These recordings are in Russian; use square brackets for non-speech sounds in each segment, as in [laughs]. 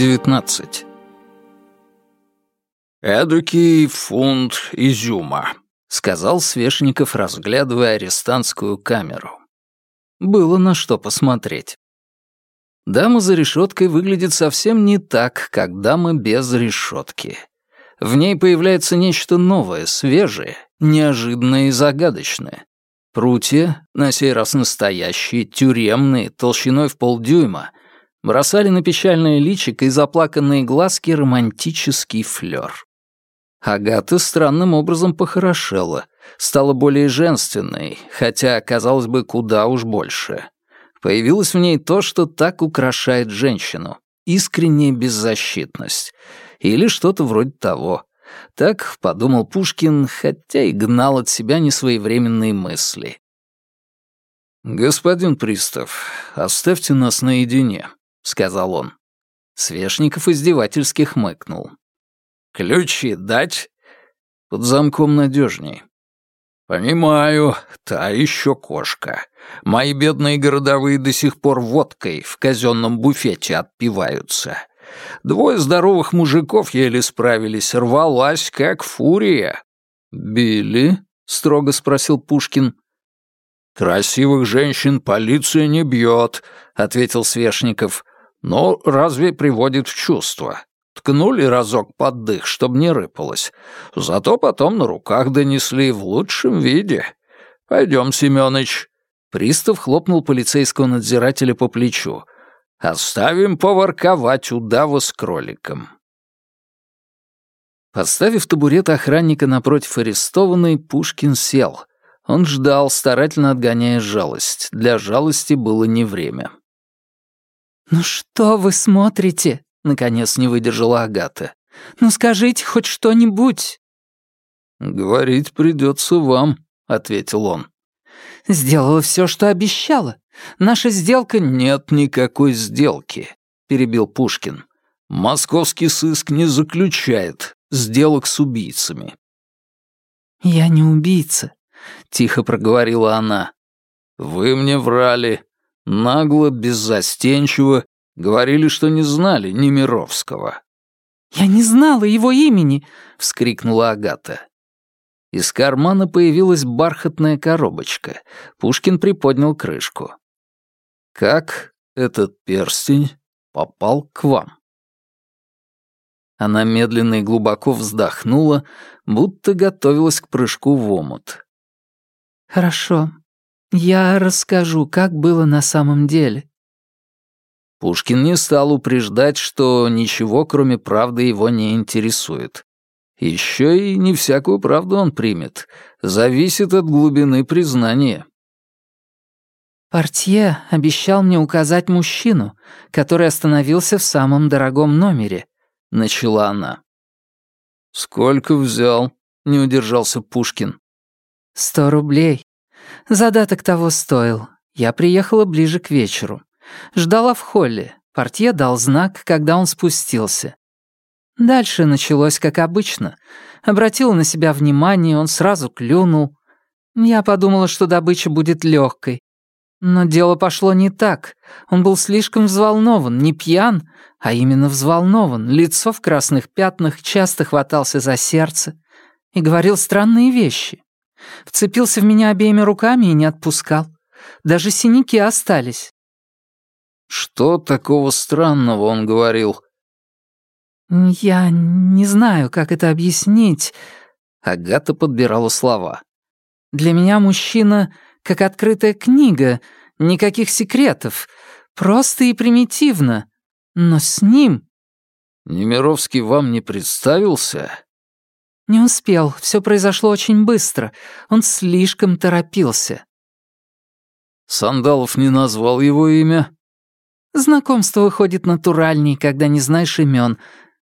19. «Эдакий фунт изюма», — сказал Свешников, разглядывая арестантскую камеру. Было на что посмотреть. Дама за решеткой выглядит совсем не так, как дама без решетки. В ней появляется нечто новое, свежее, неожиданное и загадочное. Прутья, на сей раз настоящие, тюремные, толщиной в полдюйма, бросали на печальное личико и заплаканные глазки романтический флёр. Агата странным образом похорошела, стала более женственной, хотя, казалось бы, куда уж больше. Появилось в ней то, что так украшает женщину — искренняя беззащитность. Или что-то вроде того. Так подумал Пушкин, хотя и гнал от себя несвоевременные мысли. «Господин Пристав, оставьте нас наедине», — сказал он. Свешников издевательски хмыкнул. «Ключи дать?» «Под замком надежней». «Понимаю, та еще кошка. Мои бедные городовые до сих пор водкой в казенном буфете отпиваются. Двое здоровых мужиков еле справились, рвалась как фурия». «Били?» — строго спросил Пушкин. «Красивых женщин полиция не бьет», — ответил Свешников. «Но разве приводит в чувство? Ткнули разок под дых, чтобы не рыпалось. Зато потом на руках донесли в лучшем виде. Пойдем, Семёныч». Пристав хлопнул полицейского надзирателя по плечу. «Оставим поворковать удава с кроликом». Поставив табурет охранника напротив арестованной, Пушкин сел. Он ждал, старательно отгоняя жалость. Для жалости было не время. «Ну что вы смотрите?» — наконец не выдержала Агата. «Ну скажите хоть что-нибудь». «Говорить придется вам», — ответил он. «Сделала все, что обещала. Наша сделка...» «Нет никакой сделки», — перебил Пушкин. «Московский сыск не заключает сделок с убийцами». «Я не убийца», — тихо проговорила она. «Вы мне врали. Нагло, беззастенчиво. Говорили, что не знали Немировского». «Я не знала его имени!» — вскрикнула Агата. Из кармана появилась бархатная коробочка. Пушкин приподнял крышку. «Как этот перстень попал к вам?» Она медленно и глубоко вздохнула, будто готовилась к прыжку в омут. «Хорошо. Я расскажу, как было на самом деле. Пушкин не стал упреждать, что ничего, кроме правды, его не интересует. Еще и не всякую правду он примет. Зависит от глубины признания. «Портье обещал мне указать мужчину, который остановился в самом дорогом номере», — начала она. «Сколько взял?» — не удержался Пушкин. «Сто рублей. Задаток того стоил. Я приехала ближе к вечеру. Ждала в холле. Портье дал знак, когда он спустился. Дальше началось как обычно. Обратила на себя внимание, он сразу клюнул. Я подумала, что добыча будет легкой. Но дело пошло не так. Он был слишком взволнован, не пьян, а именно взволнован. Лицо в красных пятнах часто хватался за сердце и говорил странные вещи. Вцепился в меня обеими руками и не отпускал. Даже синяки остались. Что такого странного он говорил? «Я не знаю, как это объяснить», — Агата подбирала слова. «Для меня мужчина как открытая книга, никаких секретов, просто и примитивно. Но с ним...» «Немировский вам не представился?» «Не успел, все произошло очень быстро. Он слишком торопился». «Сандалов не назвал его имя?» Знакомство выходит натуральней, когда не знаешь имен.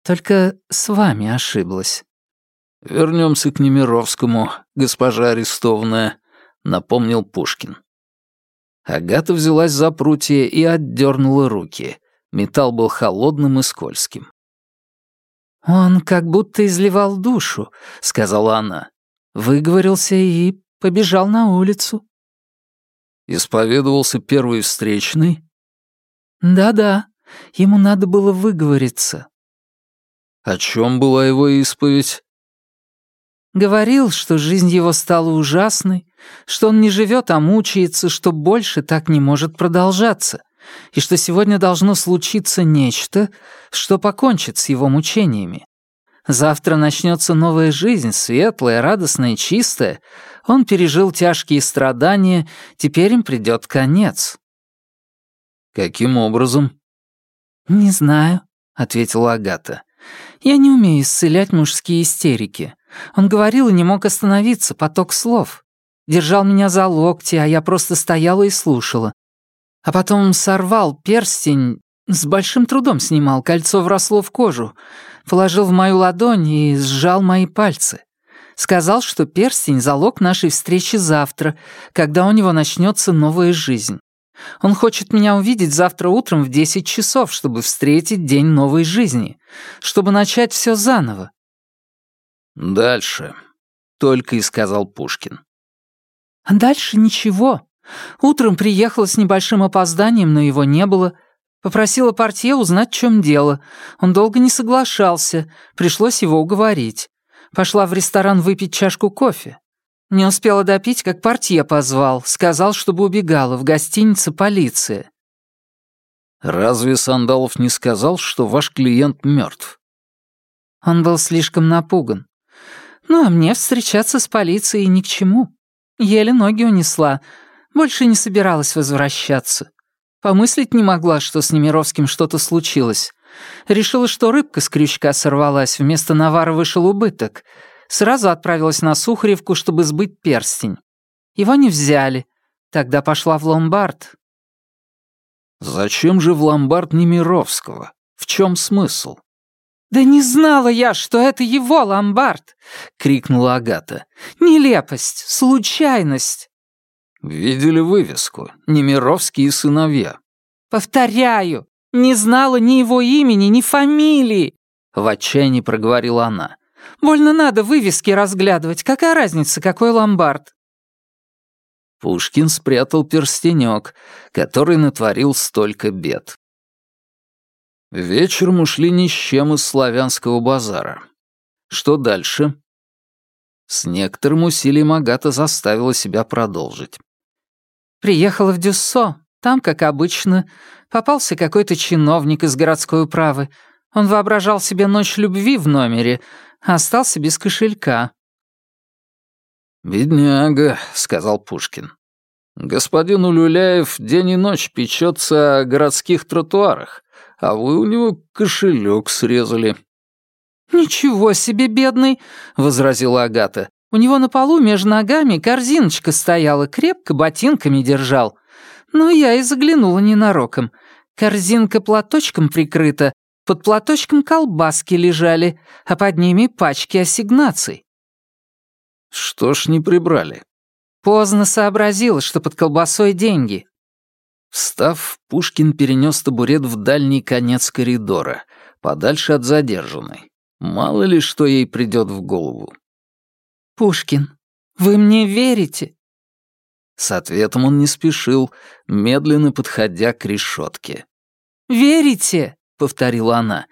Только с вами ошиблась». Вернемся к Немировскому, госпожа арестованная», — напомнил Пушкин. Агата взялась за прутье и отдернула руки. Металл был холодным и скользким. «Он как будто изливал душу», — сказала она. Выговорился и побежал на улицу. Исповедовался первый встречный? «Да-да, Ему надо было выговориться. О чем была его исповедь? Говорил, что жизнь его стала ужасной, что он не живет, а мучается, что больше так не может продолжаться, и что сегодня должно случиться нечто, что покончит с его мучениями. Завтра начнется новая жизнь, светлая, радостная чистая. Он пережил тяжкие страдания, теперь им придет конец. «Каким образом?» «Не знаю», — ответила Агата. «Я не умею исцелять мужские истерики. Он говорил и не мог остановиться, поток слов. Держал меня за локти, а я просто стояла и слушала. А потом сорвал перстень, с большим трудом снимал, кольцо вросло в кожу, положил в мою ладонь и сжал мои пальцы. Сказал, что перстень — залог нашей встречи завтра, когда у него начнется новая жизнь. Он хочет меня увидеть завтра утром в 10 часов, чтобы встретить день новой жизни, чтобы начать все заново. «Дальше», — только и сказал Пушкин. А дальше ничего. Утром приехала с небольшим опозданием, но его не было. Попросила портье узнать, в чем дело. Он долго не соглашался, пришлось его уговорить. Пошла в ресторан выпить чашку кофе. Не успела допить, как портье позвал. Сказал, чтобы убегала, в гостинице полиция. «Разве Сандалов не сказал, что ваш клиент мертв? Он был слишком напуган. Ну, а мне встречаться с полицией ни к чему. Еле ноги унесла. Больше не собиралась возвращаться. Помыслить не могла, что с Немировским что-то случилось. Решила, что рыбка с крючка сорвалась, вместо навара вышел убыток. Сразу отправилась на Сухаревку, чтобы сбыть перстень. Его не взяли. Тогда пошла в ломбард. «Зачем же в ломбард Немировского? В чем смысл?» «Да не знала я, что это его ломбард!» — крикнула Агата. «Нелепость! Случайность!» «Видели вывеску? Немировские сыновья». «Повторяю, не знала ни его имени, ни фамилии!» В отчаянии проговорила она. «Больно надо вывески разглядывать. Какая разница, какой ломбард?» Пушкин спрятал перстенек, который натворил столько бед. Вечером ушли ни с чем из славянского базара. Что дальше? С некоторым усилием Агата заставила себя продолжить. Приехала в Дюссо. Там, как обычно, попался какой-то чиновник из городской управы. Он воображал себе ночь любви в номере, а остался без кошелька. «Бедняга», — сказал Пушкин. «Господин Улюляев день и ночь печется о городских тротуарах, а вы у него кошелек срезали». «Ничего себе, бедный!» — возразила Агата. «У него на полу между ногами корзиночка стояла, крепко ботинками держал. Но я и заглянула ненароком. Корзинка платочком прикрыта, под платочком колбаски лежали, а под ними пачки ассигнаций». «Что ж не прибрали?» Поздно сообразила, что под колбасой деньги. Встав, Пушкин перенес табурет в дальний конец коридора, подальше от задержанной. Мало ли, что ей придет в голову. «Пушкин, вы мне верите?» С ответом он не спешил, медленно подходя к решетке. «Верите?» — повторила она.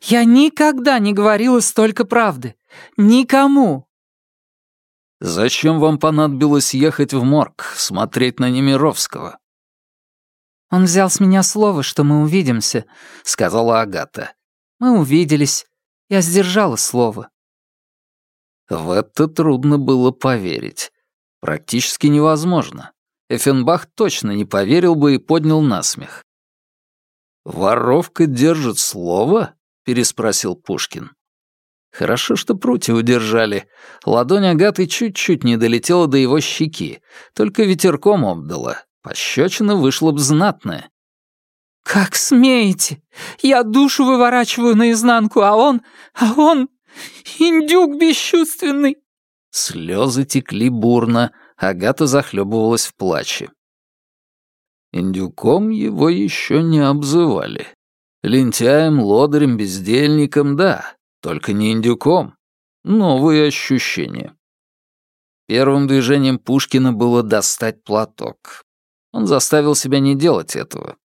«Я никогда не говорила столько правды. Никому!» «Зачем вам понадобилось ехать в морг, смотреть на Немировского?» «Он взял с меня слово, что мы увидимся», — сказала Агата. «Мы увиделись. Я сдержала слово». В это трудно было поверить. Практически невозможно. Эффенбах точно не поверил бы и поднял насмех. «Воровка держит слово?» — переспросил Пушкин. Хорошо, что прутья удержали. Ладонь Агаты чуть-чуть не долетела до его щеки, только ветерком обдала. Пощечина вышла б знатная. «Как смеете? Я душу выворачиваю наизнанку, а он... а он... индюк бесчувственный!» Слезы текли бурно, Агата захлебывалась в плаче. Индюком его еще не обзывали. Лентяем, лодырем, бездельником, да, только не индюком. Новые ощущения. Первым движением Пушкина было достать платок. Он заставил себя не делать этого.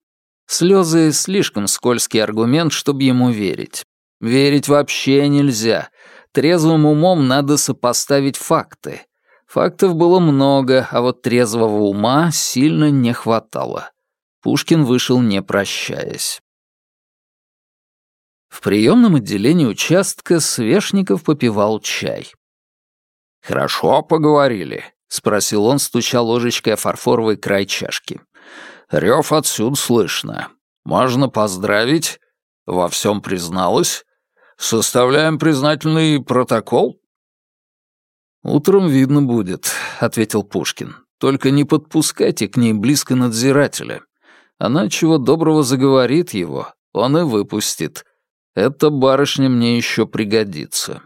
Слезы — слишком скользкий аргумент, чтобы ему верить. Верить вообще нельзя. Трезвым умом надо сопоставить факты. Фактов было много, а вот трезвого ума сильно не хватало. Пушкин вышел не прощаясь. В приемном отделении участка Свешников попивал чай. «Хорошо поговорили», — спросил он, стуча ложечкой о фарфоровый край чашки. «Рев отсюда слышно. Можно поздравить? Во всем призналась? Составляем признательный протокол?» «Утром видно будет», — ответил Пушкин. «Только не подпускайте к ней близко надзирателя. Она чего доброго заговорит его, он и выпустит. Эта барышня мне еще пригодится.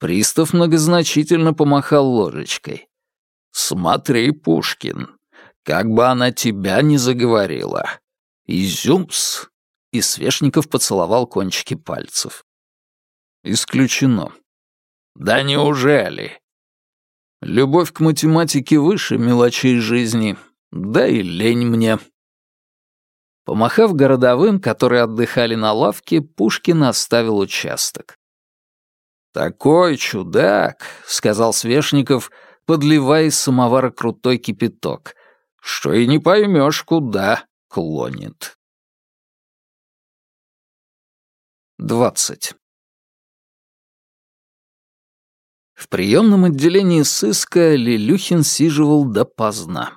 Пристав многозначительно помахал ложечкой. «Смотри, Пушкин, как бы она тебя не заговорила. Изюмс!» И Свешников поцеловал кончики пальцев. «Исключено». «Да неужели?» «Любовь к математике выше мелочей жизни, да и лень мне». Помахав городовым, которые отдыхали на лавке, Пушкин оставил участок. «Такой чудак», — сказал Свешников, подливая из самовара крутой кипяток, «что и не поймешь, куда клонит». Двадцать. В приемном отделении сыска Лилюхин сиживал допоздна.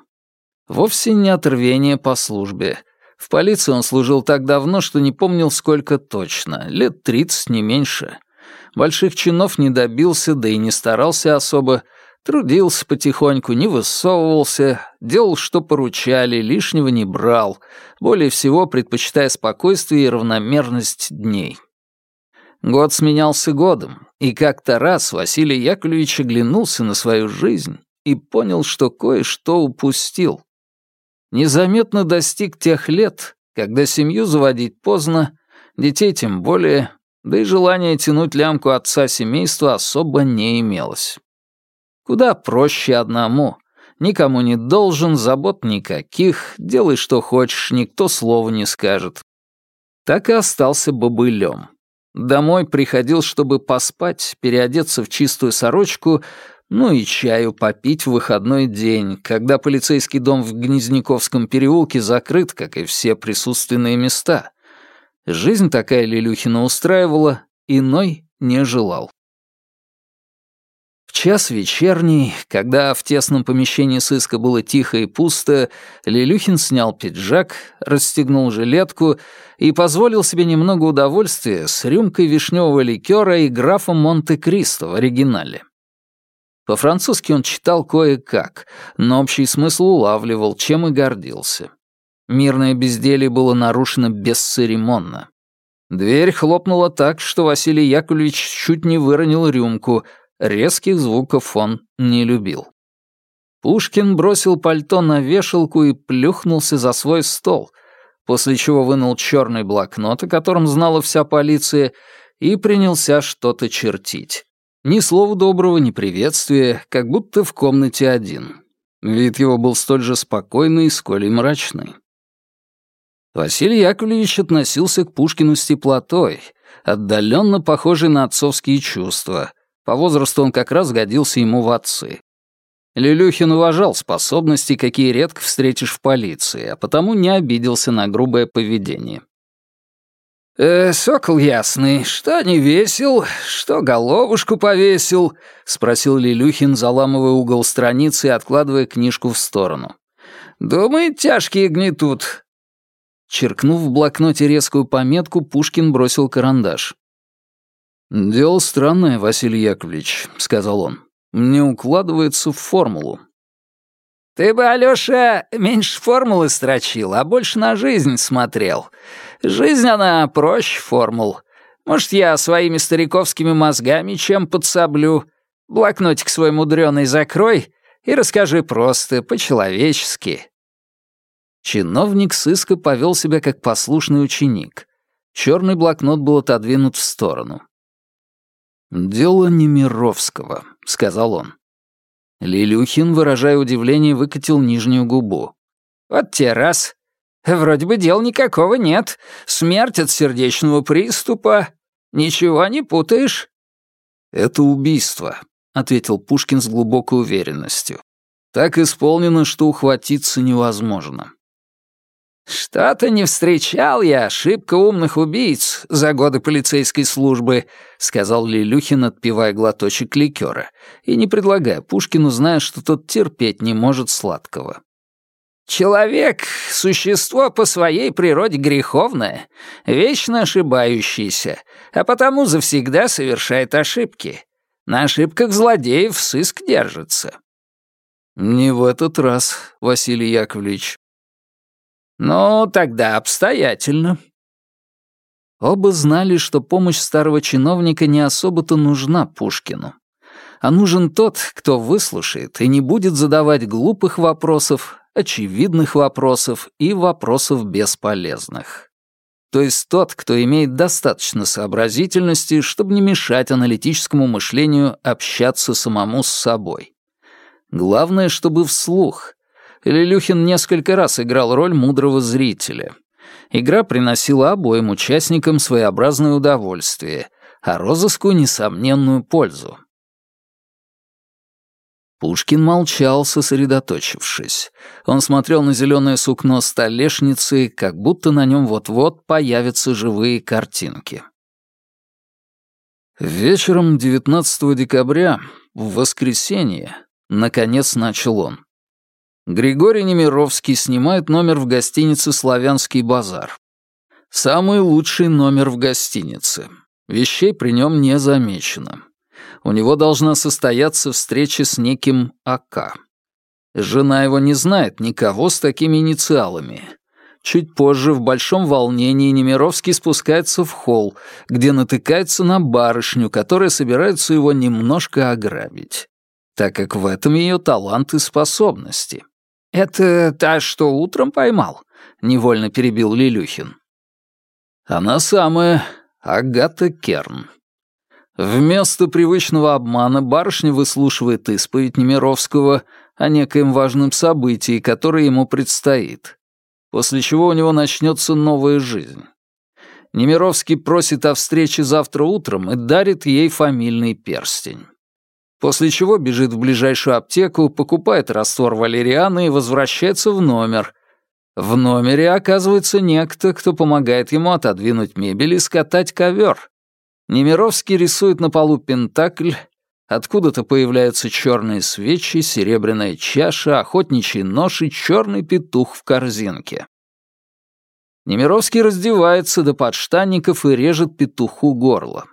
Вовсе не от рвения по службе, в полиции он служил так давно, что не помнил, сколько точно. Лет тридцать, не меньше. Больших чинов не добился, да и не старался особо. Трудился потихоньку, не высовывался, делал, что поручали, лишнего не брал, более всего предпочитая спокойствие и равномерность дней. Год сменялся годом, и как-то раз Василий Яковлевич оглянулся на свою жизнь и понял, что кое-что упустил незаметно достиг тех лет, когда семью заводить поздно, детей тем более, да и желания тянуть лямку отца семейства особо не имелось. Куда проще одному. Никому не должен, забот никаких, делай что хочешь, никто слова не скажет. Так и остался бобылем. Домой приходил, чтобы поспать, переодеться в чистую сорочку, ну и чаю попить в выходной день, когда полицейский дом в Гнезняковском переулке закрыт, как и все присутственные места. Жизнь такая Лилюхина устраивала, иной не желал. В час вечерний, когда в тесном помещении сыска было тихо и пусто, Лилюхин снял пиджак, расстегнул жилетку и позволил себе немного удовольствия с рюмкой вишневого ликера и графом Монте-Кристо в оригинале. По-французски он читал кое-как, но общий смысл улавливал, чем и гордился. Мирное безделье было нарушено бесцеремонно. Дверь хлопнула так, что Василий Яковлевич чуть не выронил рюмку. Резких звуков он не любил. Пушкин бросил пальто на вешалку и плюхнулся за свой стол, после чего вынул черный блокнот, о котором знала вся полиция, и принялся что-то чертить. Ни слова доброго, ни приветствия, как будто в комнате один. Вид его был столь же спокойный, сколь и мрачный. Василий Яковлевич относился к Пушкину с теплотой, отдаленно похожий на отцовские чувства. По возрасту он как раз годился ему в отцы. Лилюхин уважал способности, какие редко встретишь в полиции, а потому не обиделся на грубое поведение. «Э, «Сокол ясный, что не весел, что головушку повесил?» — спросил Лилюхин, заламывая угол страницы и откладывая книжку в сторону. «Думает, тяжкие гнетут». Черкнув в блокноте резкую пометку, Пушкин бросил карандаш. «Дело странное, Василий Яковлевич», — сказал он. «Не укладывается в формулу. «Ты бы, Алёша, меньше формулы строчил, а больше на жизнь смотрел. Жизнь, она проще формул. Может, я своими стариковскими мозгами чем подсоблю? Блокнотик свой мудрёный закрой и расскажи просто, по-человечески». Чиновник сыска повел себя как послушный ученик. Черный блокнот был отодвинут в сторону. «Дело Немировского», — сказал он. Лилюхин, выражая удивление, выкатил нижнюю губу. «Вот те раз. Вроде бы дел никакого нет. Смерть от сердечного приступа. Ничего не путаешь?» «Это убийство», — ответил Пушкин с глубокой уверенностью. «Так исполнено, что ухватиться невозможно». «Что-то не встречал я ошибка умных убийц за годы полицейской службы», — сказал Лилюхин, отпивая глоточек ликера, и не предлагая Пушкину, зная, что тот терпеть не может сладкого. «Человек — существо по своей природе греховное, вечно ошибающееся, а потому завсегда совершает ошибки. На ошибках злодеев сыск держится». «Не в этот раз, Василий Яковлевич», «Ну, тогда обстоятельно». Оба знали, что помощь старого чиновника не особо-то нужна Пушкину. А нужен тот, кто выслушает и не будет задавать глупых вопросов, очевидных вопросов и вопросов бесполезных. То есть тот, кто имеет достаточно сообразительности, чтобы не мешать аналитическому мышлению общаться самому с собой. Главное, чтобы вслух, Лилюхин несколько раз играл роль мудрого зрителя. Игра приносила обоим участникам своеобразное удовольствие, а розыску — несомненную пользу. Пушкин молчал, сосредоточившись. Он смотрел на зеленое сукно столешницы, как будто на нем вот-вот появятся живые картинки. Вечером 19 декабря, в воскресенье, наконец начал он. Григорий Немировский снимает номер в гостинице «Славянский базар». Самый лучший номер в гостинице. Вещей при нем не замечено. У него должна состояться встреча с неким АК. Жена его не знает никого с такими инициалами. Чуть позже, в большом волнении, Немировский спускается в холл, где натыкается на барышню, которая собирается его немножко ограбить, так как в этом ее талант и способности. «Это та, что утром поймал?» — невольно перебил Лилюхин. «Она самая Агата Керн». Вместо привычного обмана барышня выслушивает исповедь Немировского о некоем важном событии, которое ему предстоит, после чего у него начнется новая жизнь. Немировский просит о встрече завтра утром и дарит ей фамильный перстень после чего бежит в ближайшую аптеку, покупает раствор валерианы и возвращается в номер. В номере оказывается некто, кто помогает ему отодвинуть мебель и скатать ковер. Немировский рисует на полу пентакль, откуда-то появляются черные свечи, серебряная чаша, охотничий нож и черный петух в корзинке. Немировский раздевается до подштанников и режет петуху горло.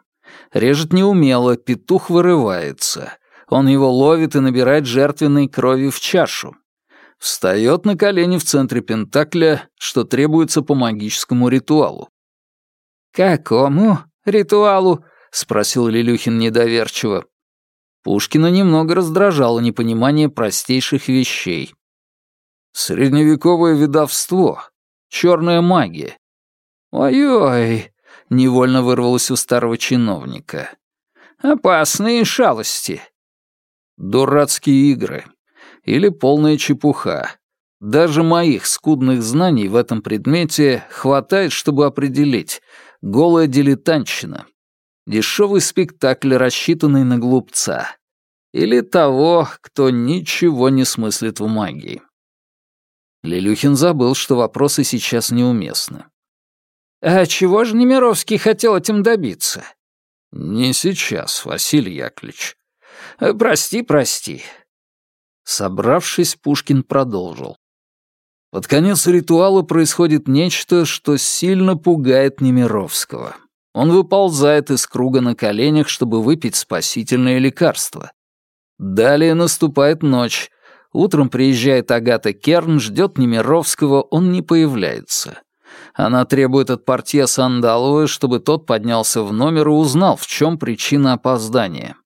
Режет неумело, петух вырывается. Он его ловит и набирает жертвенной крови в чашу. Встает на колени в центре Пентакля, что требуется по магическому ритуалу. «Какому ритуалу?» — спросил Лилюхин недоверчиво. Пушкина немного раздражало непонимание простейших вещей. «Средневековое ведовство. Черная магия». «Ой-ой», — невольно вырвалось у старого чиновника. «Опасные шалости». «Дурацкие игры. Или полная чепуха. Даже моих скудных знаний в этом предмете хватает, чтобы определить. Голая дилетантщина. Дешевый спектакль, рассчитанный на глупца. Или того, кто ничего не смыслит в магии». Лилюхин забыл, что вопросы сейчас неуместны. А чего же Немировский хотел этим добиться? Не сейчас, Василий Яковлевич. Э, прости, прости. Собравшись, Пушкин продолжил. Под конец ритуала происходит нечто, что сильно пугает Немировского. Он выползает из круга на коленях, чтобы выпить спасительное лекарство. Далее наступает ночь. Утром приезжает Агата Керн, ждет Немировского, он не появляется. Она требует от портье Сандалова, чтобы тот поднялся в номер и узнал, в чем причина опоздания.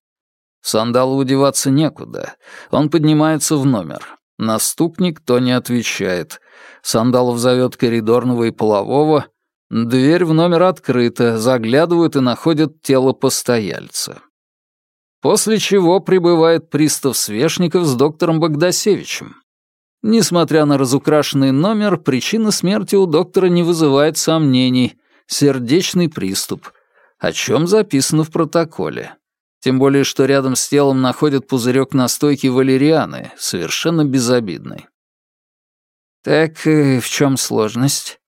Сандалову деваться некуда. Он поднимается в номер. На стук никто не отвечает. Сандалов зовет коридорного и полового. Дверь в номер открыта, заглядывают и находят тело постояльца. После чего прибывает пристав Свешников с доктором Богдасевичем. Несмотря на разукрашенный номер, причина смерти у доктора не вызывает сомнений. Сердечный приступ, о чем записано в протоколе. Тем более, что рядом с телом находят пузырек настойки валерианы, совершенно безобидный. «Так э, в чем сложность?»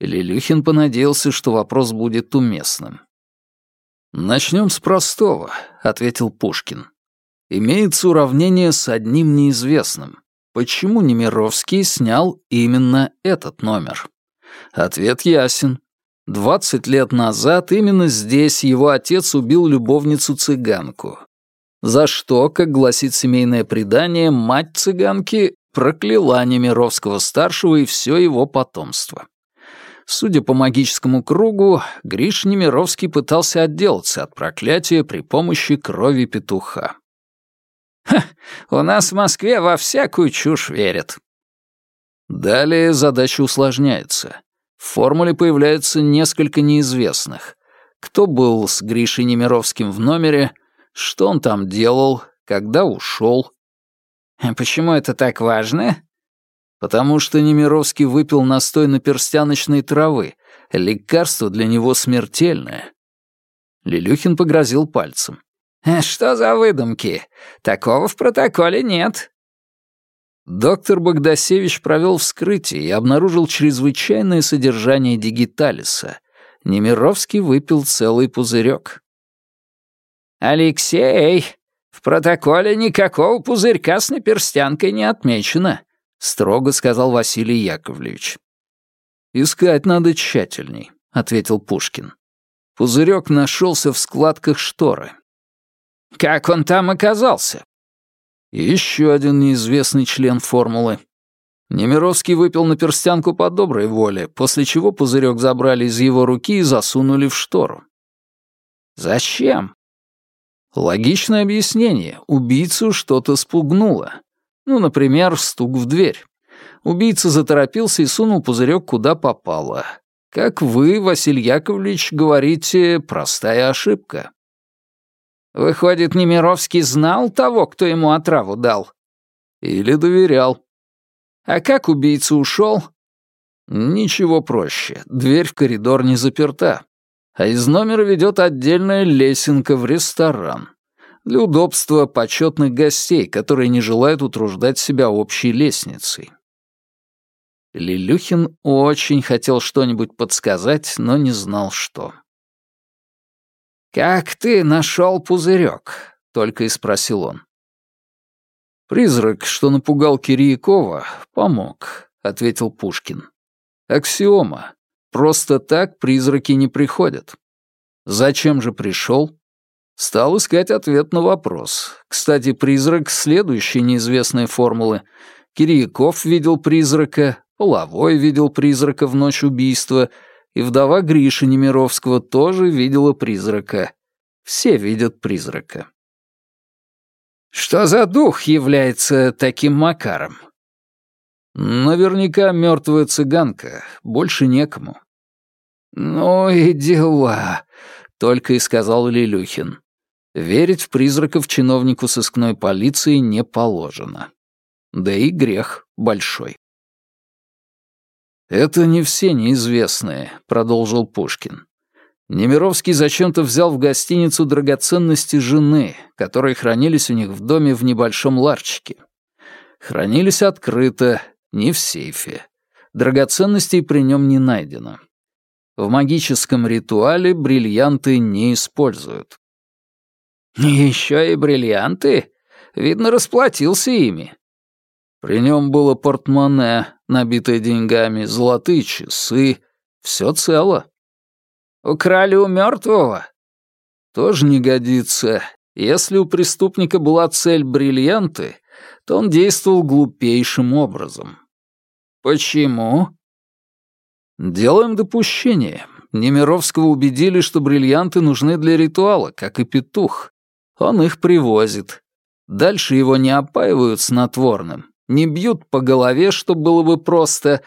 Лилюхин понадеялся, что вопрос будет уместным. «Начнем с простого», — ответил Пушкин. «Имеется уравнение с одним неизвестным. Почему Немировский снял именно этот номер? Ответ ясен. Двадцать лет назад именно здесь его отец убил любовницу-цыганку. За что, как гласит семейное предание, мать цыганки прокляла Немировского-старшего и все его потомство. Судя по магическому кругу, Гриш Немировский пытался отделаться от проклятия при помощи крови петуха. Ха, у нас в Москве во всякую чушь верят. Далее задача усложняется. В формуле появляется несколько неизвестных. Кто был с Гришей Немировским в номере, что он там делал, когда ушел. Почему это так важно? Потому что Немировский выпил настой наперстяночной травы. Лекарство для него смертельное. Лилюхин погрозил пальцем. [laughs] «Что за выдумки? Такого в протоколе нет». Доктор Богдасевич провел вскрытие и обнаружил чрезвычайное содержание дигиталиса. Немировский выпил целый пузырек. «Алексей, в протоколе никакого пузырька с наперстянкой не отмечено», — строго сказал Василий Яковлевич. «Искать надо тщательней», — ответил Пушкин. Пузырек нашелся в складках шторы. Как он там оказался? Еще один неизвестный член формулы. Немировский выпил на перстянку по доброй воле, после чего пузырек забрали из его руки и засунули в штору. Зачем? Логичное объяснение. Убийцу что-то спугнуло. Ну, например, стук в дверь. Убийца заторопился и сунул пузырек куда попало. Как вы, Василий Яковлевич, говорите, простая ошибка. Выходит, Немировский знал того, кто ему отраву дал? Или доверял. А как убийца ушел? Ничего проще. Дверь в коридор не заперта. А из номера ведет отдельная лесенка в ресторан. Для удобства почетных гостей, которые не желают утруждать себя общей лестницей. Лилюхин очень хотел что-нибудь подсказать, но не знал, что. «Как ты нашел пузырек?» — только и спросил он. «Призрак, что напугал Кирьякова, помог», — ответил Пушкин. «Аксиома. Просто так призраки не приходят. Зачем же пришел?» Стал искать ответ на вопрос. Кстати, призрак — следующей неизвестной формулы. Кирьяков видел призрака, Половой видел призрака в ночь убийства — и вдова Гриши Немировского тоже видела призрака. Все видят призрака. Что за дух является таким макаром? Наверняка мертвая цыганка, больше некому. Ну и дела, только и сказал Лилюхин. Верить в призраков чиновнику сыскной полиции не положено. Да и грех большой. «Это не все неизвестные», — продолжил Пушкин. Немировский зачем-то взял в гостиницу драгоценности жены, которые хранились у них в доме в небольшом ларчике. Хранились открыто, не в сейфе. Драгоценностей при нем не найдено. В магическом ритуале бриллианты не используют. «Еще и бриллианты? Видно, расплатился ими», при нем было портмоне, набитое деньгами, золотые часы. Все цело. Украли у мертвого? Тоже не годится. Если у преступника была цель бриллианты, то он действовал глупейшим образом. Почему? Делаем допущение. Немировского убедили, что бриллианты нужны для ритуала, как и петух. Он их привозит. Дальше его не опаивают снотворным, не бьют по голове, что было бы просто,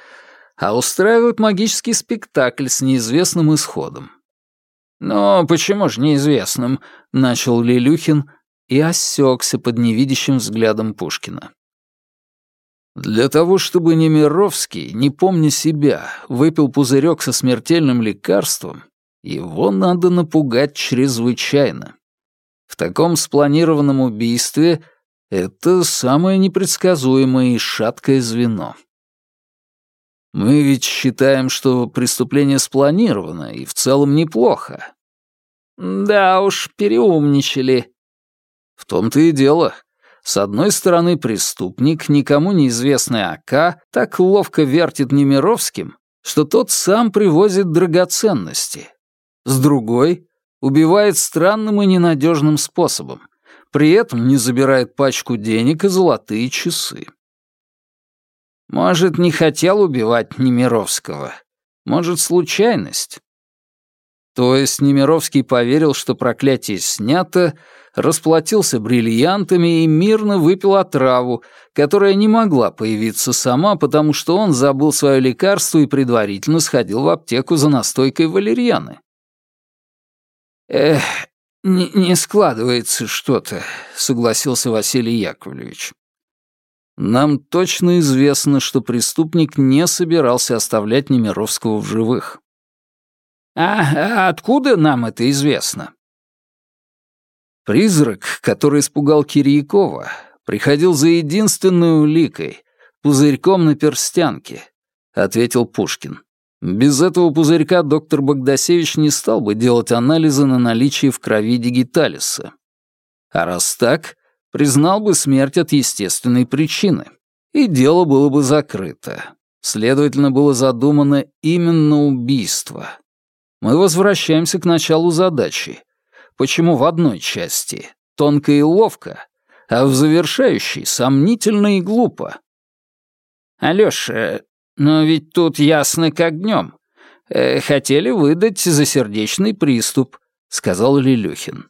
а устраивают магический спектакль с неизвестным исходом. «Но почему же неизвестным?» — начал Лилюхин и осекся под невидящим взглядом Пушкина. Для того, чтобы Немировский, не помня себя, выпил пузырек со смертельным лекарством, его надо напугать чрезвычайно. В таком спланированном убийстве это самое непредсказуемое и шаткое звено. Мы ведь считаем, что преступление спланировано и в целом неплохо. Да уж, переумничали. В том-то и дело. С одной стороны, преступник, никому неизвестный АК, так ловко вертит Немировским, что тот сам привозит драгоценности. С другой, убивает странным и ненадежным способом, при этом не забирает пачку денег и золотые часы. Может, не хотел убивать Немировского? Может, случайность? То есть Немировский поверил, что проклятие снято, расплатился бриллиантами и мирно выпил отраву, которая не могла появиться сама, потому что он забыл свое лекарство и предварительно сходил в аптеку за настойкой валерьяны. «Эх, не, складывается что-то», — согласился Василий Яковлевич. Нам точно известно, что преступник не собирался оставлять Немировского в живых. А, а откуда нам это известно? Призрак, который испугал Кирьякова, приходил за единственной уликой — пузырьком на перстянке, — ответил Пушкин. Без этого пузырька доктор Богдасевич не стал бы делать анализы на наличие в крови дигиталиса. А раз так, признал бы смерть от естественной причины, и дело было бы закрыто. Следовательно, было задумано именно убийство. Мы возвращаемся к началу задачи. Почему в одной части тонко и ловко, а в завершающей сомнительно и глупо? Алёша, но ведь тут ясно как днем. Э, хотели выдать за сердечный приступ, сказал Лилюхин.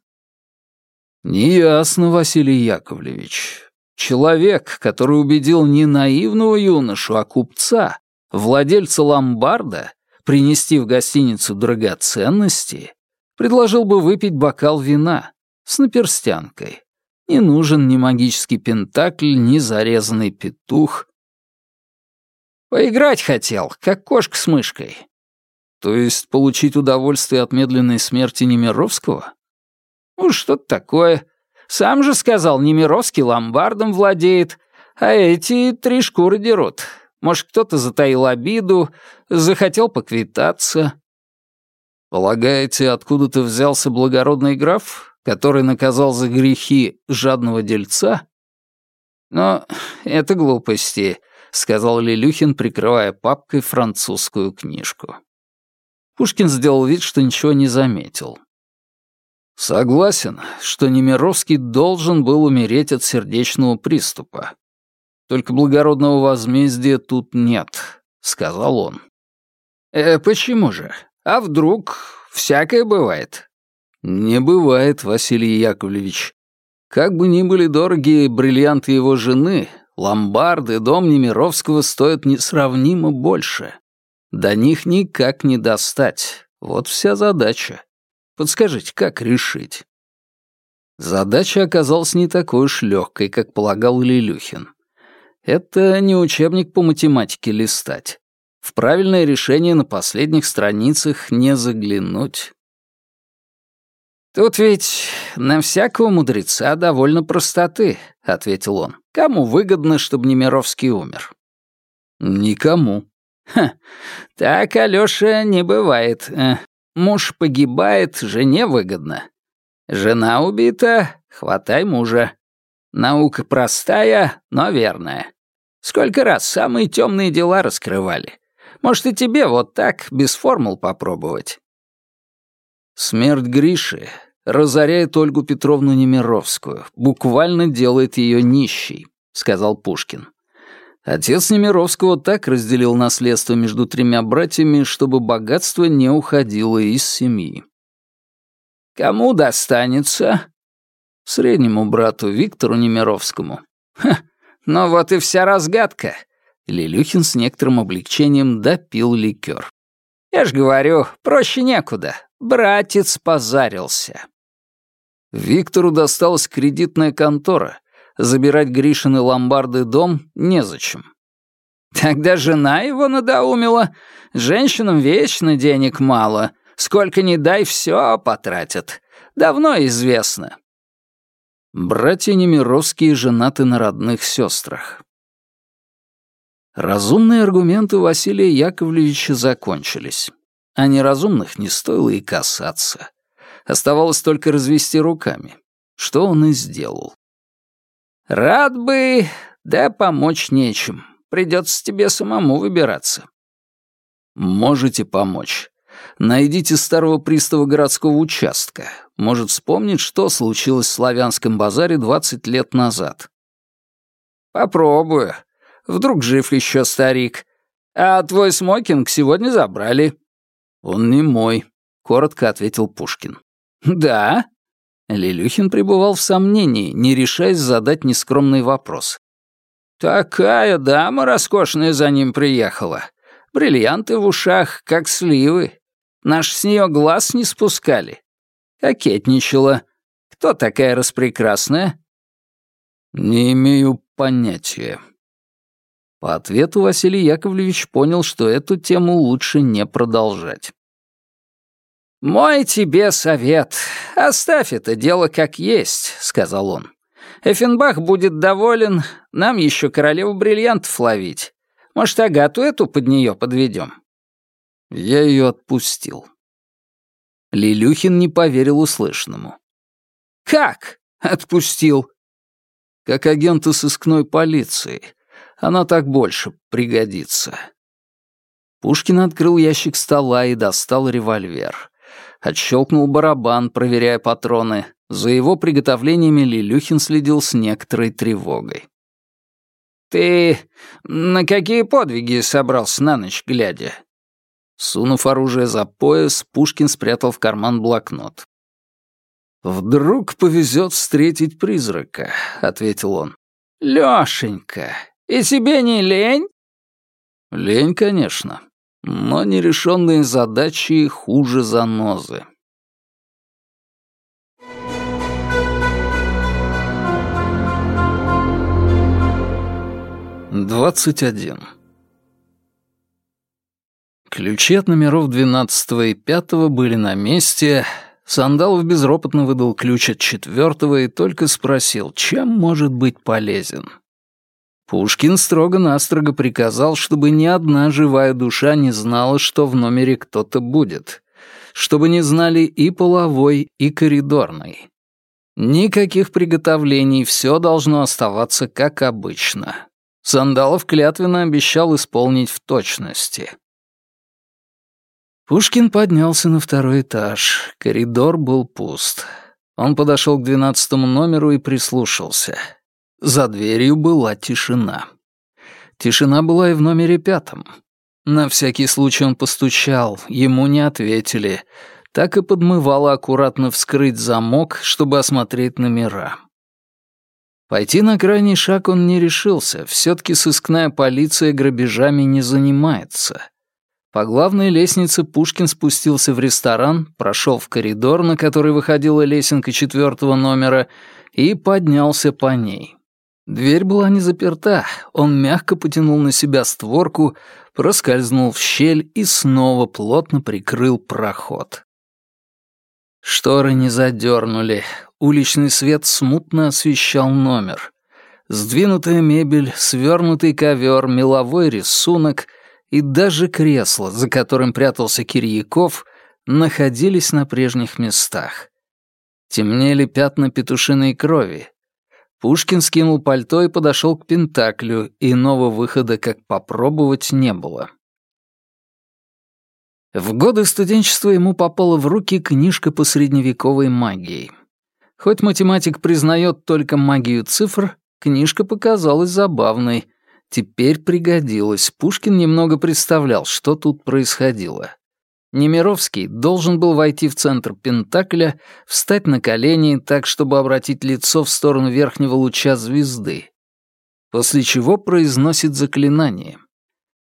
«Неясно, Василий Яковлевич. Человек, который убедил не наивного юношу, а купца, владельца ломбарда, принести в гостиницу драгоценности, предложил бы выпить бокал вина с наперстянкой. Не нужен ни магический пентакль, ни зарезанный петух. Поиграть хотел, как кошка с мышкой. То есть получить удовольствие от медленной смерти Немировского? Ну, что-то такое. Сам же сказал, Немировский ломбардом владеет, а эти три шкуры дерут. Может, кто-то затаил обиду, захотел поквитаться. Полагаете, откуда-то взялся благородный граф, который наказал за грехи жадного дельца? Но это глупости, сказал Лилюхин, прикрывая папкой французскую книжку. Пушкин сделал вид, что ничего не заметил. Согласен, что Немировский должен был умереть от сердечного приступа. Только благородного возмездия тут нет, сказал он. Э, почему же? А вдруг всякое бывает? Не бывает, Василий Яковлевич. Как бы ни были дороги бриллианты его жены, ломбарды, дом Немировского стоят несравнимо больше. До них никак не достать. Вот вся задача. Подскажите, как решить?» Задача оказалась не такой уж легкой, как полагал Лилюхин. Это не учебник по математике листать. В правильное решение на последних страницах не заглянуть. «Тут ведь на всякого мудреца довольно простоты», — ответил он. «Кому выгодно, чтобы Немировский умер?» «Никому». «Ха, так, Алёша, не бывает. Э, Муж погибает, жене выгодно. Жена убита, хватай мужа. Наука простая, но верная. Сколько раз самые темные дела раскрывали. Может, и тебе вот так, без формул попробовать. Смерть Гриши разоряет Ольгу Петровну Немировскую, буквально делает ее нищей, сказал Пушкин. Отец Немировского так разделил наследство между тремя братьями, чтобы богатство не уходило из семьи. «Кому достанется?» «Среднему брату Виктору Немировскому». «Ха, ну вот и вся разгадка». Лилюхин с некоторым облегчением допил ликер. «Я ж говорю, проще некуда. Братец позарился». Виктору досталась кредитная контора, Забирать Гришины ломбарды дом незачем. Тогда жена его надоумила. Женщинам вечно денег мало. Сколько ни дай, все потратят. Давно известно. Братья Немировские женаты на родных сестрах. Разумные аргументы Василия Яковлевича закончились. А неразумных не стоило и касаться. Оставалось только развести руками, что он и сделал. «Рад бы, да помочь нечем. Придется тебе самому выбираться». «Можете помочь. Найдите старого пристава городского участка. Может, вспомнить, что случилось в Славянском базаре 20 лет назад». «Попробую. Вдруг жив еще старик. А твой смокинг сегодня забрали». «Он не мой», — коротко ответил Пушкин. «Да?» Лилюхин пребывал в сомнении, не решаясь задать нескромный вопрос. «Такая дама роскошная за ним приехала. Бриллианты в ушах, как сливы. Наш с нее глаз не спускали. Кокетничала. Кто такая распрекрасная?» «Не имею понятия». По ответу Василий Яковлевич понял, что эту тему лучше не продолжать. «Мой тебе совет. Оставь это дело как есть», — сказал он. «Эффенбах будет доволен, нам еще королеву бриллиантов ловить. Может, Агату эту под нее подведем?» Я ее отпустил. Лилюхин не поверил услышанному. «Как? Отпустил?» «Как агента сыскной полиции. Она так больше пригодится». Пушкин открыл ящик стола и достал револьвер. Отщелкнул барабан, проверяя патроны. За его приготовлениями Лилюхин следил с некоторой тревогой. «Ты на какие подвиги собрался на ночь глядя?» Сунув оружие за пояс, Пушкин спрятал в карман блокнот. «Вдруг повезет встретить призрака», — ответил он. «Лёшенька, и тебе не лень?» «Лень, конечно но нерешенные задачи хуже занозы. Двадцать один. Ключи от номеров двенадцатого и пятого были на месте. Сандалов безропотно выдал ключ от четвертого и только спросил, чем может быть полезен. Пушкин строго-настрого приказал, чтобы ни одна живая душа не знала, что в номере кто-то будет. Чтобы не знали и половой, и коридорной. Никаких приготовлений, все должно оставаться как обычно. Сандалов клятвенно обещал исполнить в точности. Пушкин поднялся на второй этаж. Коридор был пуст. Он подошел к двенадцатому номеру и прислушался. За дверью была тишина. Тишина была и в номере пятом. На всякий случай он постучал, ему не ответили. Так и подмывало аккуратно вскрыть замок, чтобы осмотреть номера. Пойти на крайний шаг он не решился, все-таки сыскная полиция грабежами не занимается. По главной лестнице Пушкин спустился в ресторан, прошел в коридор, на который выходила лесенка четвертого номера, и поднялся по ней. Дверь была не заперта, он мягко потянул на себя створку, проскользнул в щель и снова плотно прикрыл проход. Шторы не задернули, уличный свет смутно освещал номер. Сдвинутая мебель, свернутый ковер, меловой рисунок и даже кресло, за которым прятался Кирьяков, находились на прежних местах. Темнели пятна петушиной крови, Пушкин скинул пальто и подошел к Пентаклю, и иного выхода, как попробовать, не было. В годы студенчества ему попала в руки книжка по средневековой магии. Хоть математик признает только магию цифр, книжка показалась забавной. Теперь пригодилась. Пушкин немного представлял, что тут происходило. Немировский должен был войти в центр Пентакля, встать на колени так, чтобы обратить лицо в сторону верхнего луча звезды, после чего произносит заклинание.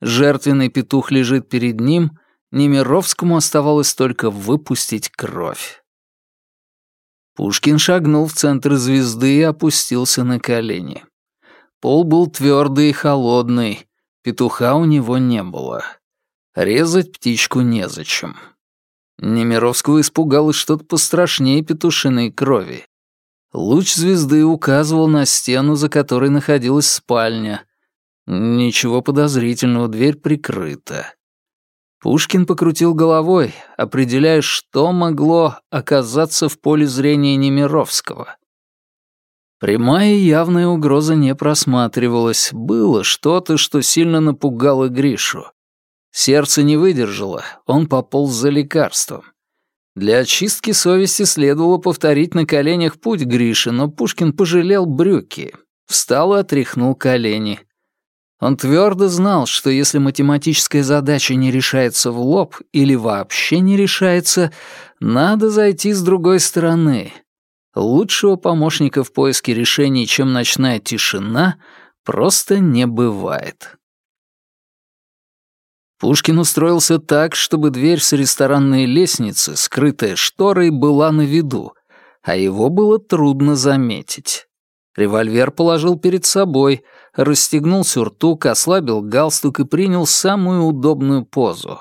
Жертвенный петух лежит перед ним, Немировскому оставалось только выпустить кровь. Пушкин шагнул в центр звезды и опустился на колени. Пол был твердый и холодный, петуха у него не было. Резать птичку незачем. Немировского испугалось что-то пострашнее петушиной крови. Луч звезды указывал на стену, за которой находилась спальня. Ничего подозрительного, дверь прикрыта. Пушкин покрутил головой, определяя, что могло оказаться в поле зрения Немировского. Прямая явная угроза не просматривалась. Было что-то, что сильно напугало Гришу. Сердце не выдержало, он пополз за лекарством. Для очистки совести следовало повторить на коленях путь Гриши, но Пушкин пожалел брюки. Встал и отряхнул колени. Он твердо знал, что если математическая задача не решается в лоб или вообще не решается, надо зайти с другой стороны. Лучшего помощника в поиске решений, чем ночная тишина, просто не бывает. Пушкин устроился так, чтобы дверь с ресторанной лестницы, скрытая шторой, была на виду, а его было трудно заметить. Револьвер положил перед собой, расстегнул сюртук, ослабил галстук и принял самую удобную позу.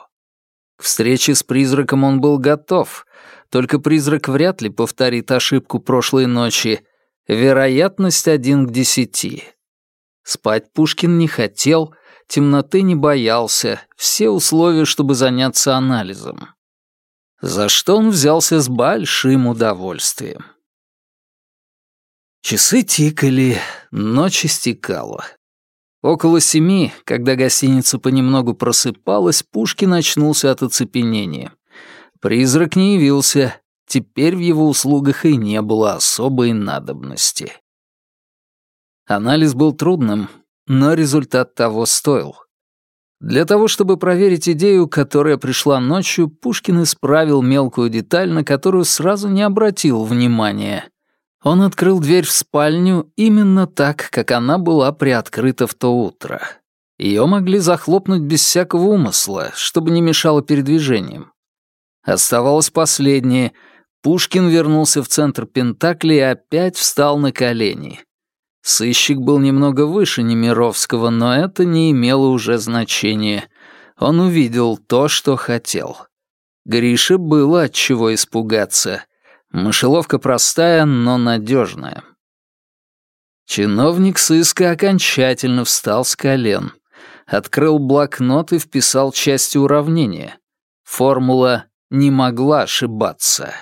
К встрече с призраком он был готов, только призрак вряд ли повторит ошибку прошлой ночи. Вероятность один к десяти. Спать Пушкин не хотел — темноты не боялся, все условия, чтобы заняться анализом. За что он взялся с большим удовольствием. Часы тикали, ночь истекала. Около семи, когда гостиница понемногу просыпалась, Пушкин очнулся от оцепенения. Призрак не явился, теперь в его услугах и не было особой надобности. Анализ был трудным, но результат того стоил. Для того, чтобы проверить идею, которая пришла ночью, Пушкин исправил мелкую деталь, на которую сразу не обратил внимания. Он открыл дверь в спальню именно так, как она была приоткрыта в то утро. Ее могли захлопнуть без всякого умысла, чтобы не мешало передвижениям. Оставалось последнее. Пушкин вернулся в центр Пентакли и опять встал на колени. Сыщик был немного выше Немировского, но это не имело уже значения. Он увидел то, что хотел. Грише было от чего испугаться. Мышеловка простая, но надежная. Чиновник сыска окончательно встал с колен. Открыл блокнот и вписал части уравнения. Формула не могла ошибаться.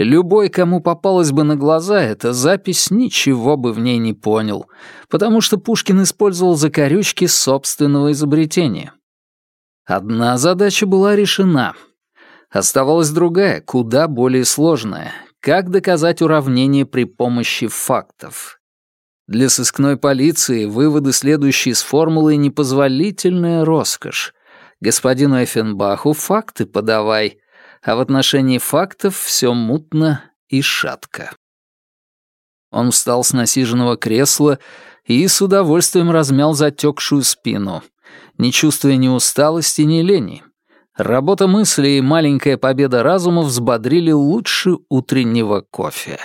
Любой, кому попалась бы на глаза эта запись, ничего бы в ней не понял, потому что Пушкин использовал закорючки собственного изобретения. Одна задача была решена. Оставалась другая, куда более сложная. Как доказать уравнение при помощи фактов? Для сыскной полиции выводы, следующие из формулы, непозволительная роскошь. Господину Эффенбаху факты подавай — а в отношении фактов все мутно и шатко. Он встал с насиженного кресла и с удовольствием размял затекшую спину, не чувствуя ни усталости, ни лени. Работа мысли и маленькая победа разума взбодрили лучше утреннего кофе.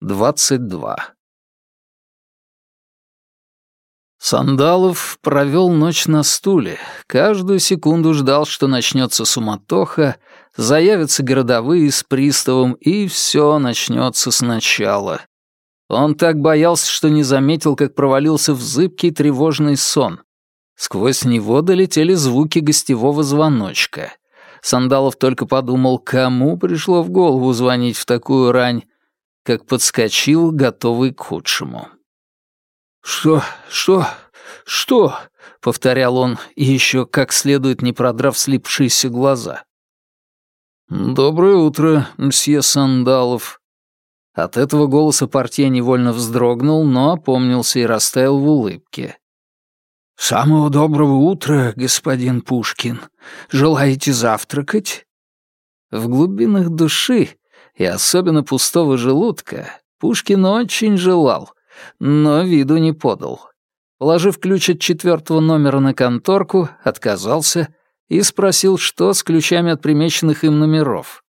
22. Сандалов провел ночь на стуле, каждую секунду ждал, что начнется суматоха, заявятся городовые с приставом, и все начнется сначала. Он так боялся, что не заметил, как провалился в зыбкий тревожный сон. Сквозь него долетели звуки гостевого звоночка. Сандалов только подумал, кому пришло в голову звонить в такую рань, как подскочил, готовый к худшему. «Что? Что? Что?» — повторял он, и еще как следует не продрав слипшиеся глаза. «Доброе утро, мсье Сандалов». От этого голоса портье невольно вздрогнул, но опомнился и растаял в улыбке. «Самого доброго утра, господин Пушкин. Желаете завтракать?» В глубинах души, и особенно пустого желудка, Пушкин очень желал, но виду не подал. Положив ключ от четвертого номера на конторку, отказался и спросил, что с ключами от примеченных им номеров.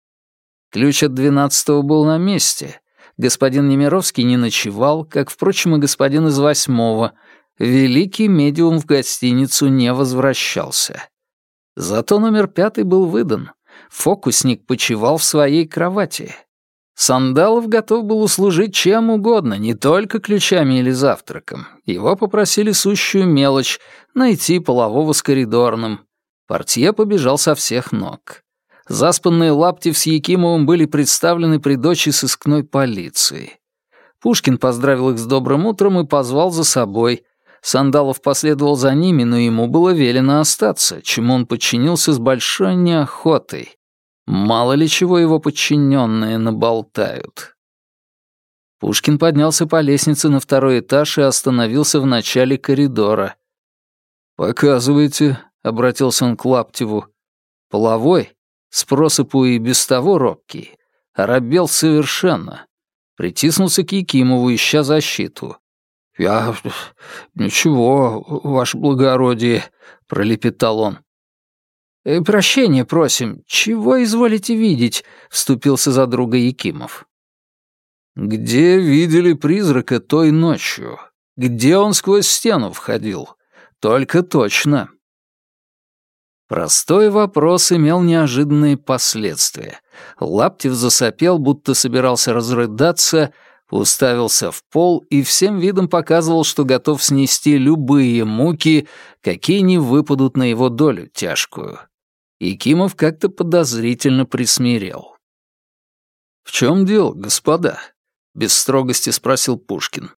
Ключ от двенадцатого был на месте. Господин Немировский не ночевал, как, впрочем, и господин из восьмого. Великий медиум в гостиницу не возвращался. Зато номер пятый был выдан. Фокусник почивал в своей кровати. Сандалов готов был услужить чем угодно, не только ключами или завтраком. Его попросили сущую мелочь — найти полового с коридорным. Портье побежал со всех ног. Заспанные Лаптев с Якимовым были представлены при дочи сыскной полиции. Пушкин поздравил их с добрым утром и позвал за собой. Сандалов последовал за ними, но ему было велено остаться, чему он подчинился с большой неохотой. Мало ли чего его подчиненные наболтают. Пушкин поднялся по лестнице на второй этаж и остановился в начале коридора. «Показывайте», — обратился он к Лаптеву. Половой, с просыпу и без того робкий, оробел совершенно. Притиснулся к Якимову, ища защиту. «Я... ничего, ваше благородие», — пролепетал он. «Э, «Прощения просим. Чего изволите видеть?» — вступился за друга Якимов. «Где видели призрака той ночью? Где он сквозь стену входил? Только точно». Простой вопрос имел неожиданные последствия. Лаптев засопел, будто собирался разрыдаться, уставился в пол и всем видом показывал, что готов снести любые муки, какие не выпадут на его долю тяжкую. И Кимов как-то подозрительно присмирел. «В чем дело, господа?» — без строгости спросил Пушкин.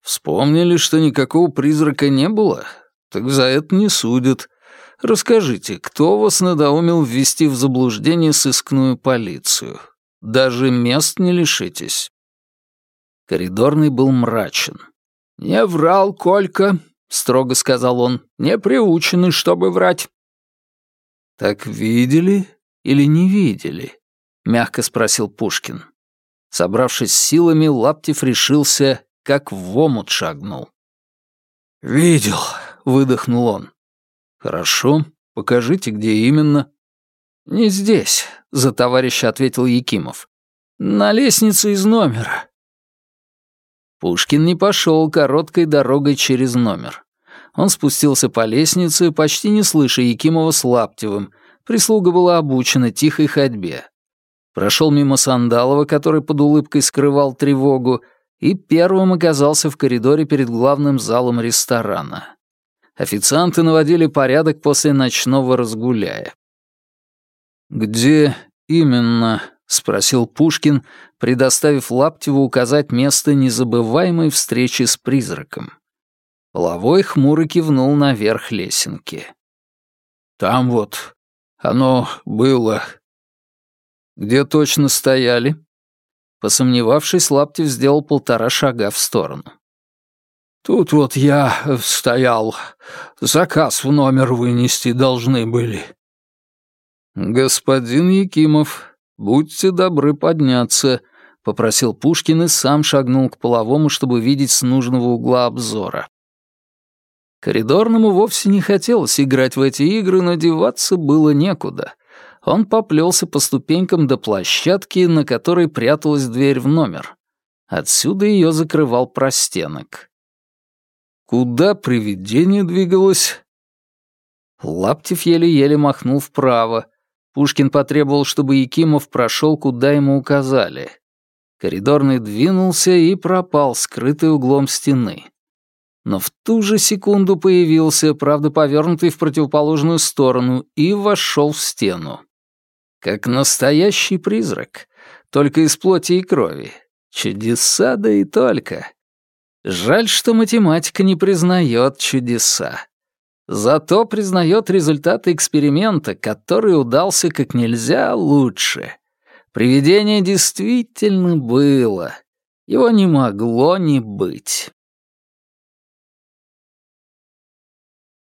«Вспомнили, что никакого призрака не было? Так за это не судят. Расскажите, кто вас надоумил ввести в заблуждение сыскную полицию? Даже мест не лишитесь». Коридорный был мрачен. «Не врал Колька», — строго сказал он, — «не приученный, чтобы врать. «Так видели или не видели?» — мягко спросил Пушкин. Собравшись с силами, Лаптев решился, как в омут шагнул. «Видел», — выдохнул он. «Хорошо, покажите, где именно». «Не здесь», — за товарища ответил Якимов. «На лестнице из номера». Пушкин не пошел короткой дорогой через номер. Он спустился по лестнице, почти не слыша Якимова с Лаптевым. Прислуга была обучена тихой ходьбе. Прошел мимо Сандалова, который под улыбкой скрывал тревогу, и первым оказался в коридоре перед главным залом ресторана. Официанты наводили порядок после ночного разгуляя. «Где именно?» — спросил Пушкин, предоставив Лаптеву указать место незабываемой встречи с призраком. Половой хмуро кивнул наверх лесенки. «Там вот оно было». «Где точно стояли?» Посомневавшись, Лаптев сделал полтора шага в сторону. «Тут вот я стоял. Заказ в номер вынести должны были». «Господин Якимов, будьте добры подняться», — попросил Пушкин и сам шагнул к половому, чтобы видеть с нужного угла обзора. Коридорному вовсе не хотелось играть в эти игры, но деваться было некуда. Он поплелся по ступенькам до площадки, на которой пряталась дверь в номер. Отсюда ее закрывал простенок. Куда привидение двигалось? Лаптев еле-еле махнул вправо. Пушкин потребовал, чтобы Якимов прошел, куда ему указали. Коридорный двинулся и пропал, скрытый углом стены но в ту же секунду появился, правда повернутый в противоположную сторону, и вошел в стену. Как настоящий призрак, только из плоти и крови. Чудеса да и только. Жаль, что математика не признает чудеса. Зато признает результаты эксперимента, который удался как нельзя лучше. Привидение действительно было. Его не могло не быть.